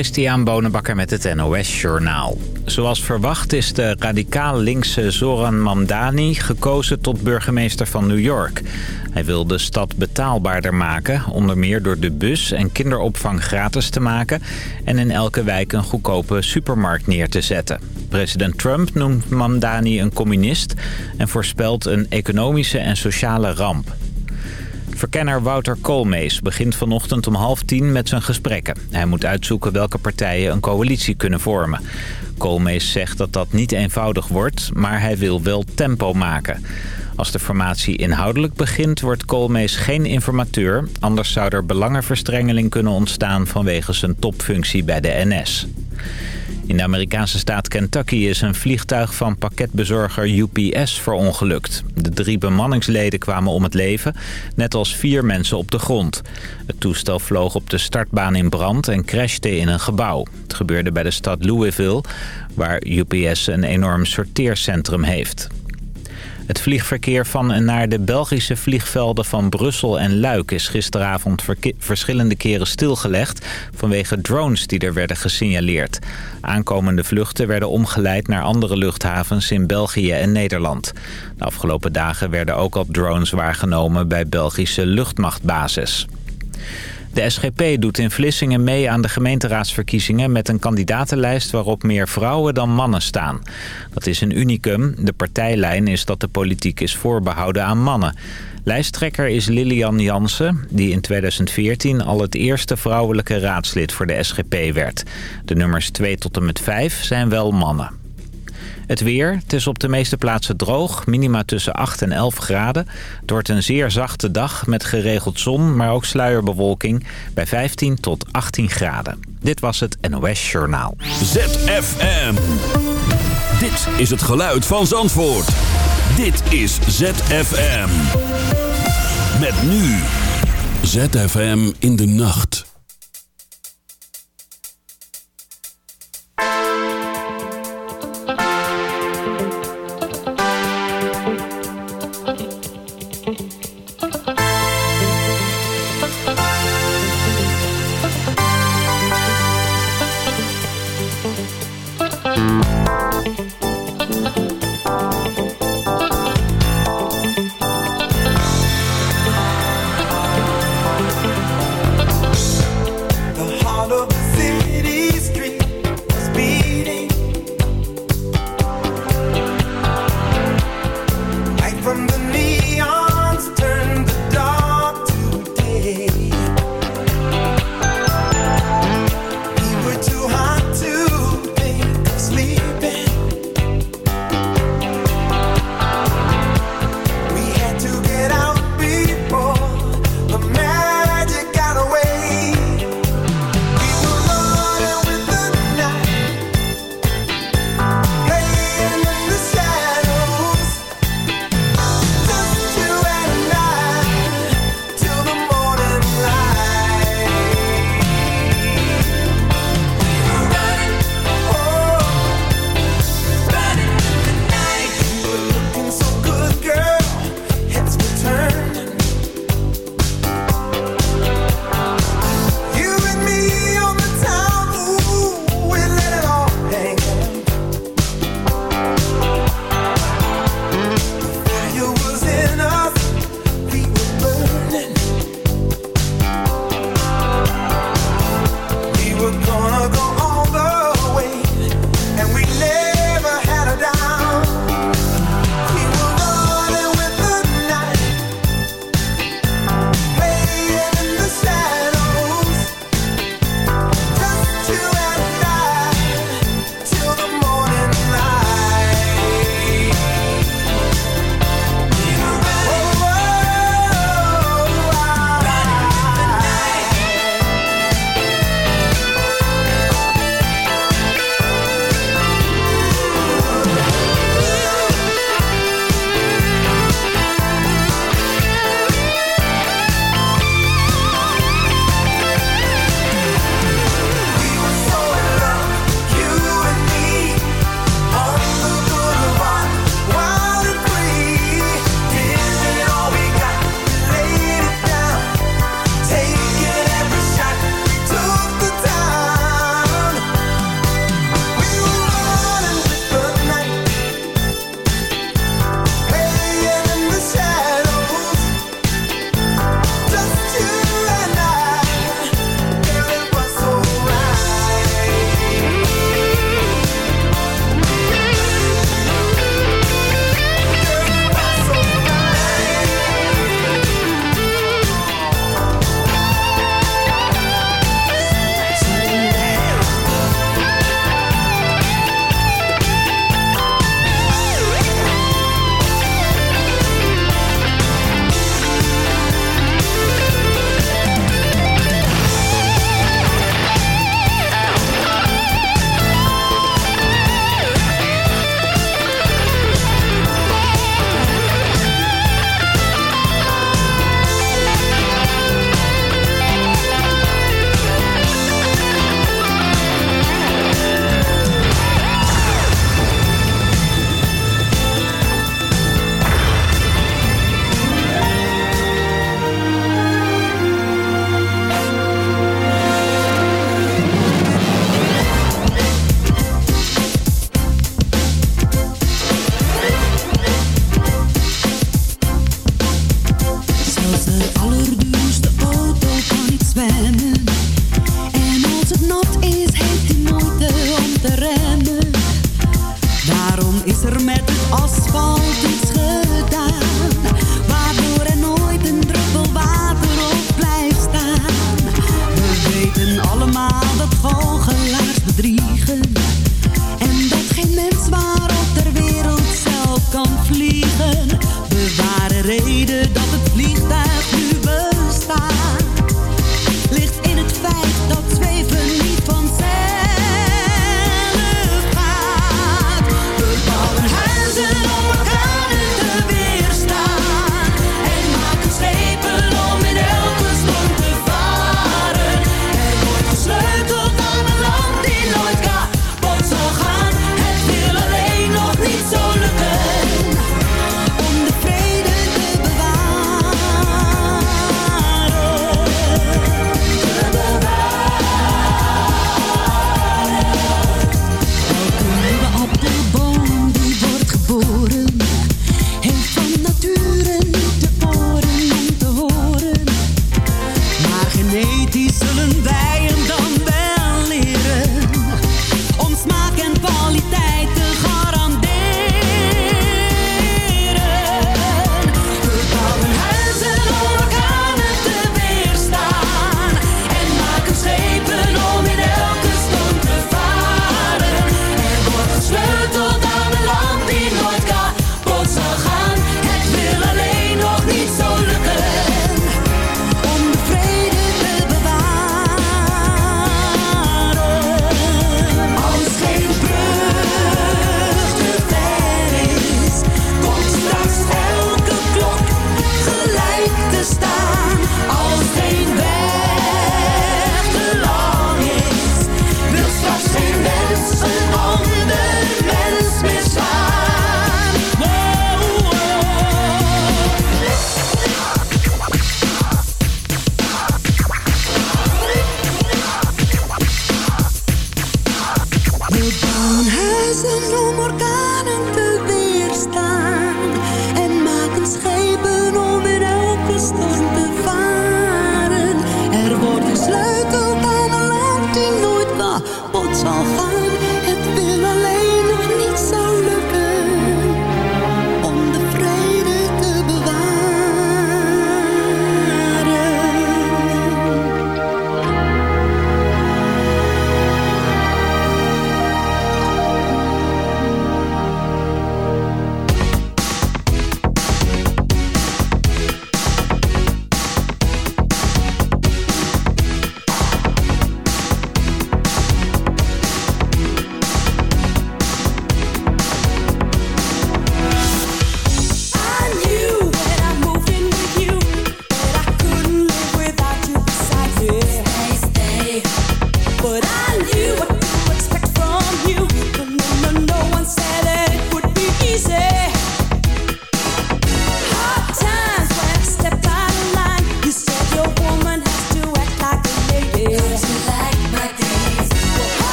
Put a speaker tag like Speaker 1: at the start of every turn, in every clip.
Speaker 1: Christian Bonenbakker met het NOS Journaal. Zoals verwacht is de radicaal linkse Zoran Mamdani gekozen tot burgemeester van New York. Hij wil de stad betaalbaarder maken, onder meer door de bus en kinderopvang gratis te maken... en in elke wijk een goedkope supermarkt neer te zetten. President Trump noemt Mamdani een communist en voorspelt een economische en sociale ramp. Verkenner Wouter Koolmees begint vanochtend om half tien met zijn gesprekken. Hij moet uitzoeken welke partijen een coalitie kunnen vormen. Koolmees zegt dat dat niet eenvoudig wordt, maar hij wil wel tempo maken. Als de formatie inhoudelijk begint, wordt Koolmees geen informateur. Anders zou er belangenverstrengeling kunnen ontstaan vanwege zijn topfunctie bij de NS. In de Amerikaanse staat Kentucky is een vliegtuig van pakketbezorger UPS verongelukt. De drie bemanningsleden kwamen om het leven, net als vier mensen op de grond. Het toestel vloog op de startbaan in brand en crashte in een gebouw. Het gebeurde bij de stad Louisville, waar UPS een enorm sorteercentrum heeft. Het vliegverkeer van en naar de Belgische vliegvelden van Brussel en Luik is gisteravond verschillende keren stilgelegd vanwege drones die er werden gesignaleerd. Aankomende vluchten werden omgeleid naar andere luchthavens in België en Nederland. De afgelopen dagen werden ook al drones waargenomen bij Belgische luchtmachtbasis. De SGP doet in Vlissingen mee aan de gemeenteraadsverkiezingen... met een kandidatenlijst waarop meer vrouwen dan mannen staan. Dat is een unicum. De partijlijn is dat de politiek is voorbehouden aan mannen. Lijsttrekker is Lilian Jansen, die in 2014 al het eerste vrouwelijke raadslid voor de SGP werd. De nummers 2 tot en met 5 zijn wel mannen. Het weer, het is op de meeste plaatsen droog, minima tussen 8 en 11 graden. Het wordt een zeer zachte dag met geregeld zon, maar ook sluierbewolking bij 15 tot 18 graden. Dit was het NOS Journaal.
Speaker 2: ZFM. Dit is het geluid van Zandvoort. Dit is ZFM. Met nu. ZFM in de nacht.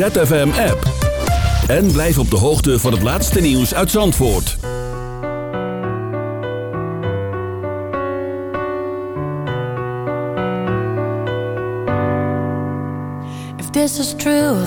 Speaker 2: ZFM-app. En blijf op de hoogte van het laatste nieuws uit Zandvoort.
Speaker 3: If this is true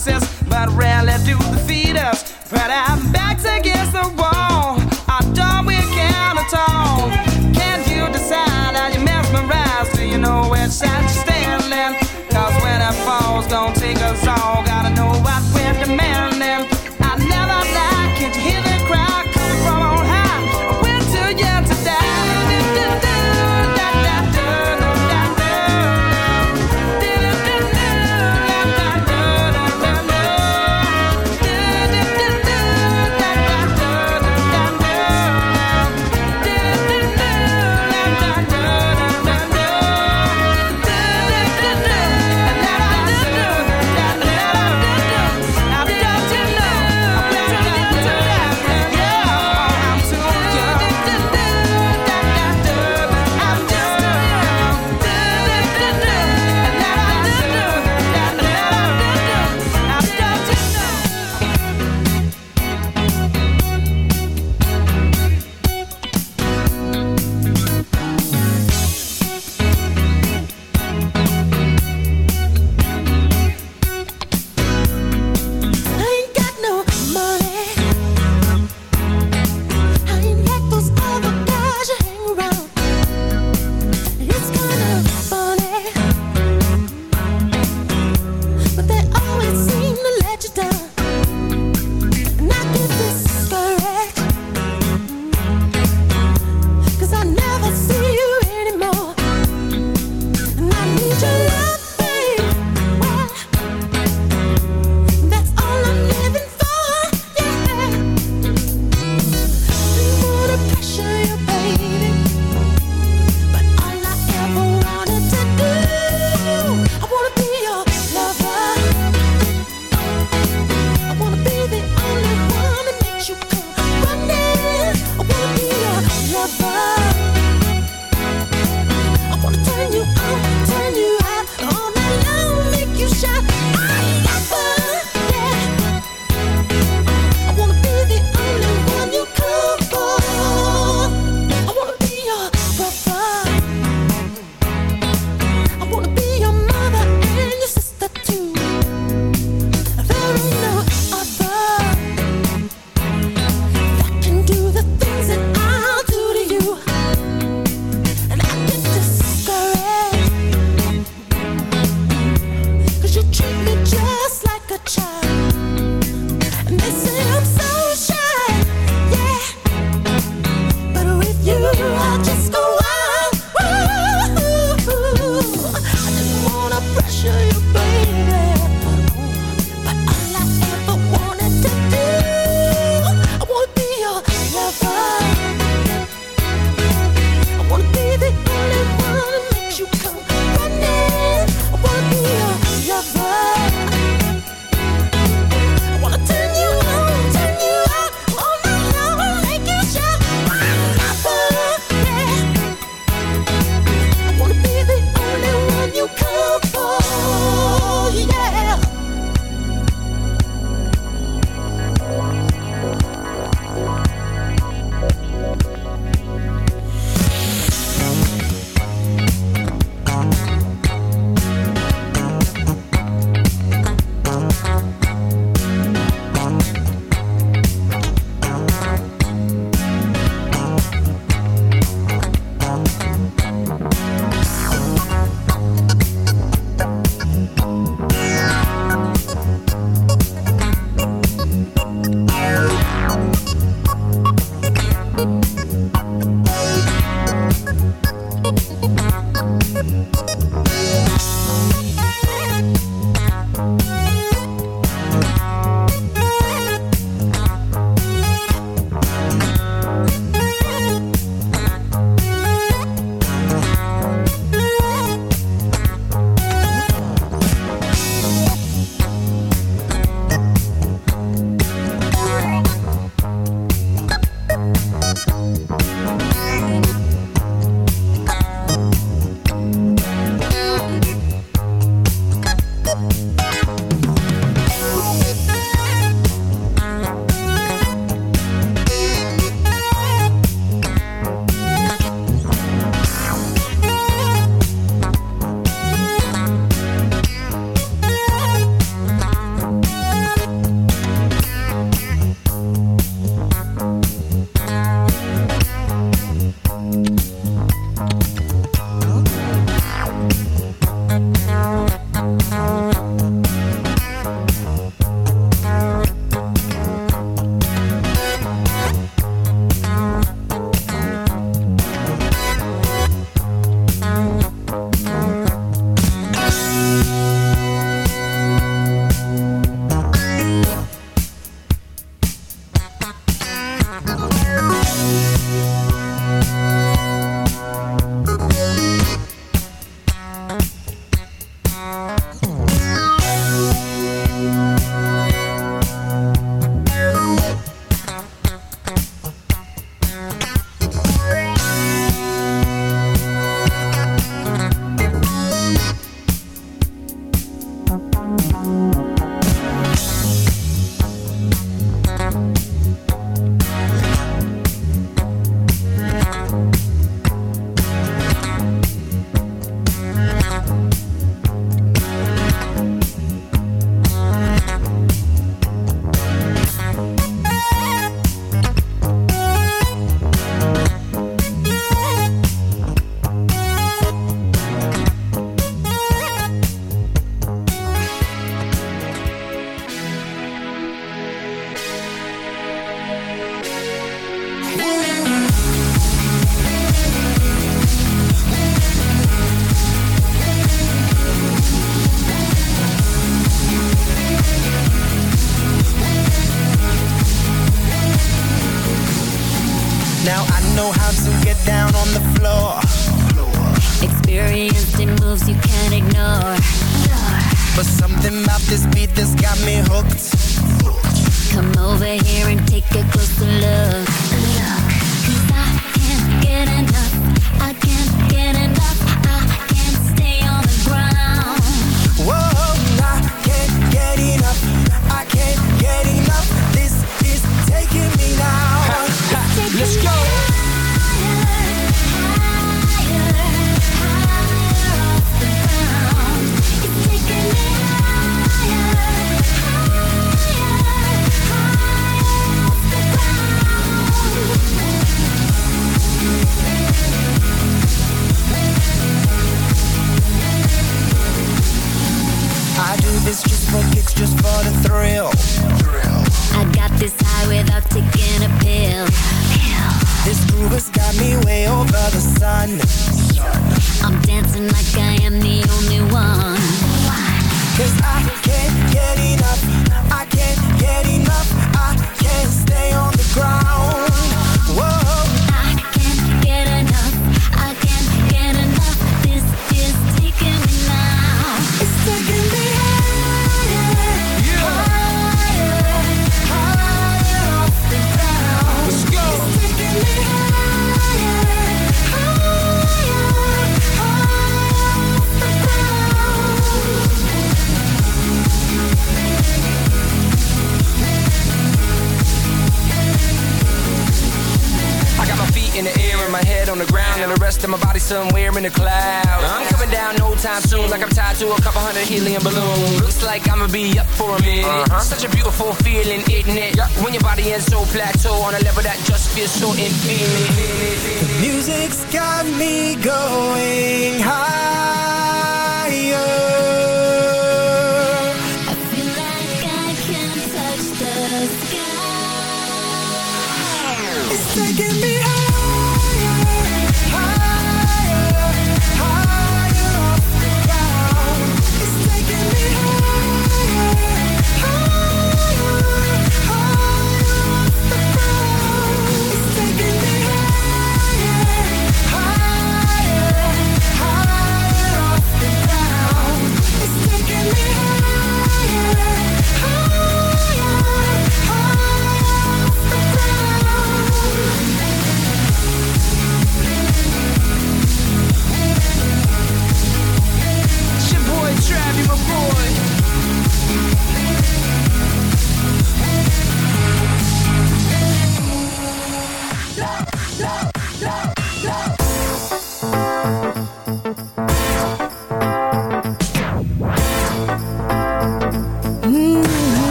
Speaker 4: success, but rarely do the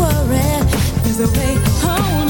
Speaker 4: worry. There's a way
Speaker 5: home.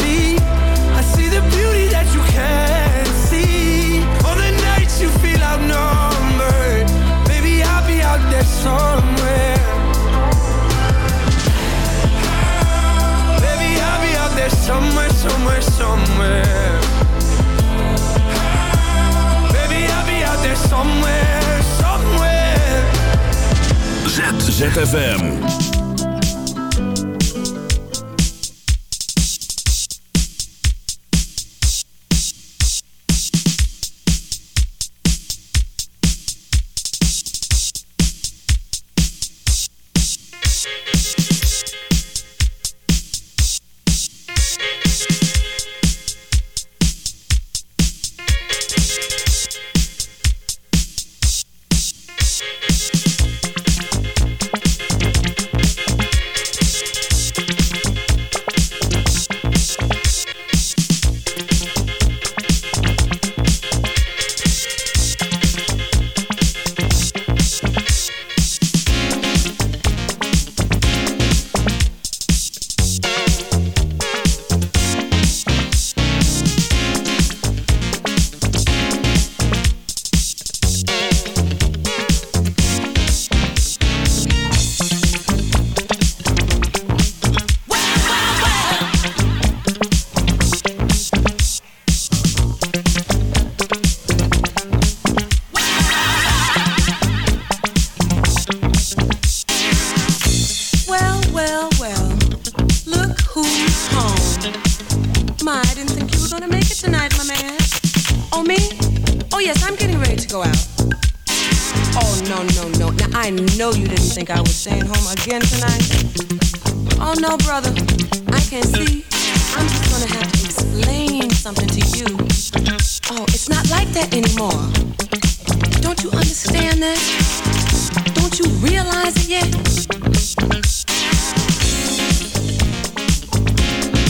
Speaker 2: ZFM.
Speaker 6: Staying home again tonight. Oh, no, brother. I can't see. I'm just gonna have to explain something to you. Oh, it's not like that anymore. Don't you understand that? Don't you realize it yet?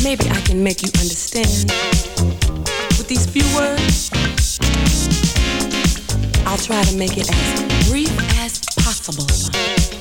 Speaker 6: Maybe I can make you understand with these few words. I'll try to make it as brief as possible.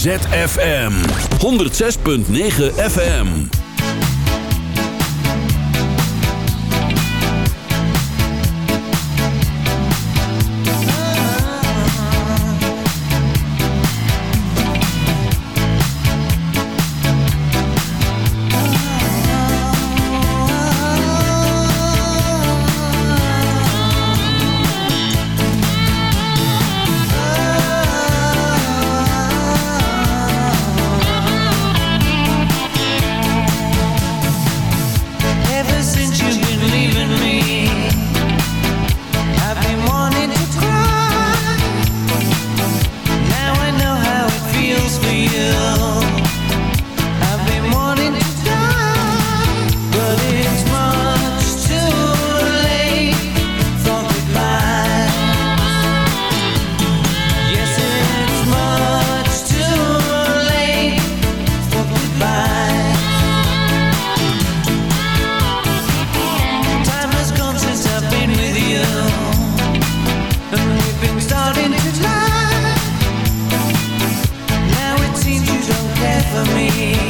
Speaker 2: ZFM 106.9 FM.
Speaker 7: me.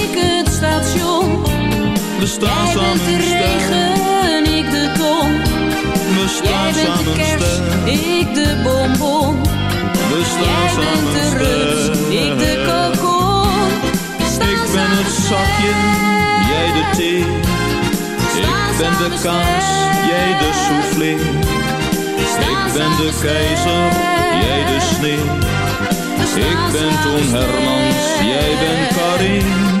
Speaker 3: station.
Speaker 8: we staan
Speaker 3: Jij bent de regen, ik de ton.
Speaker 8: We
Speaker 3: Jij
Speaker 8: staan
Speaker 3: bent de kerst, ik de bonbon.
Speaker 8: we
Speaker 3: Jij
Speaker 8: staan
Speaker 3: bent
Speaker 8: samen
Speaker 3: de rust, ik de kokon.
Speaker 8: Ik ben het zakje, jij de thee. Ik ben de kaas, jij de soufflé. Ik ben de keizer, jij de sneeuw. Ik ben Toon Hermans, jij bent Karin.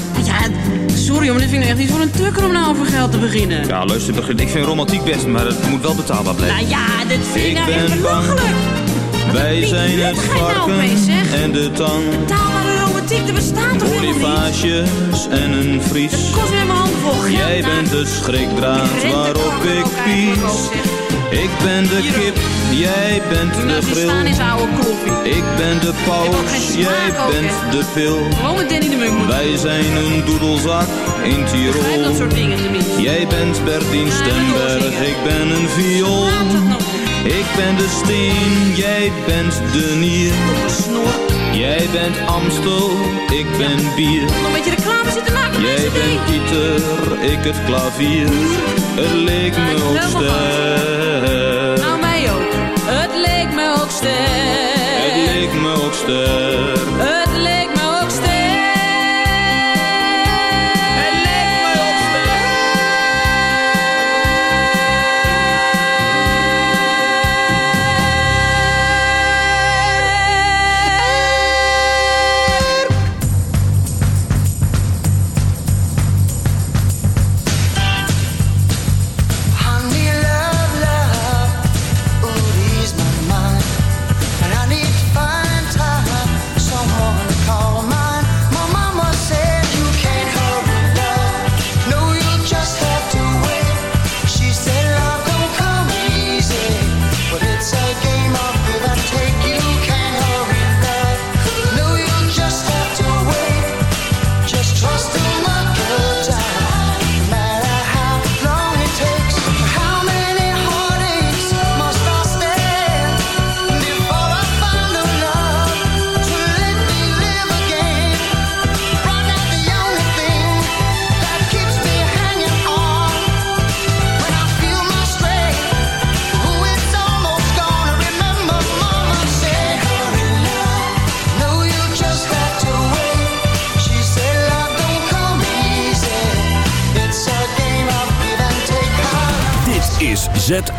Speaker 7: Sorry, maar dit vind ik echt niet voor een tukker om nou over geld te beginnen.
Speaker 8: Ja, luister, begin- ik vind romantiek best, maar het moet wel betaalbaar blijven.
Speaker 7: Nou ja, dit vind ik nou echt belachelijk.
Speaker 8: Wij zijn het
Speaker 7: nou
Speaker 8: varken en de tang.
Speaker 7: Taalbare romantiek, er bestaat toch helemaal niet?
Speaker 8: En een vries.
Speaker 7: Het kost weer mijn handvol geld.
Speaker 8: Jij
Speaker 7: nou.
Speaker 8: bent de schrikdraad waarop ik pies. Ik ben de kip, jij bent de
Speaker 7: staan
Speaker 8: grill.
Speaker 7: is oude koffie.
Speaker 8: Ik ben de paus,
Speaker 7: smaak
Speaker 8: jij
Speaker 7: ook,
Speaker 8: bent de pil.
Speaker 7: Gewoon met Danny de Munk.
Speaker 8: Wij zijn een doedelzak in
Speaker 7: dat
Speaker 8: Tirol.
Speaker 7: soort dingen tenminste.
Speaker 8: Jij bent Bertien
Speaker 7: Ja,
Speaker 8: Stemberg, ik ben een viool. Ik ben de steen, jij bent de nier.
Speaker 7: snor.
Speaker 8: Jij bent Amstel, ik ben bier.
Speaker 7: Nog een beetje reclame zitten maken
Speaker 8: Jij bent. Pieter, ik het klavier. Het leek me
Speaker 7: Ja,
Speaker 8: ook sterk.
Speaker 3: Nou mij ook, het leek me ook sterk.
Speaker 8: Het leek me ook sterk.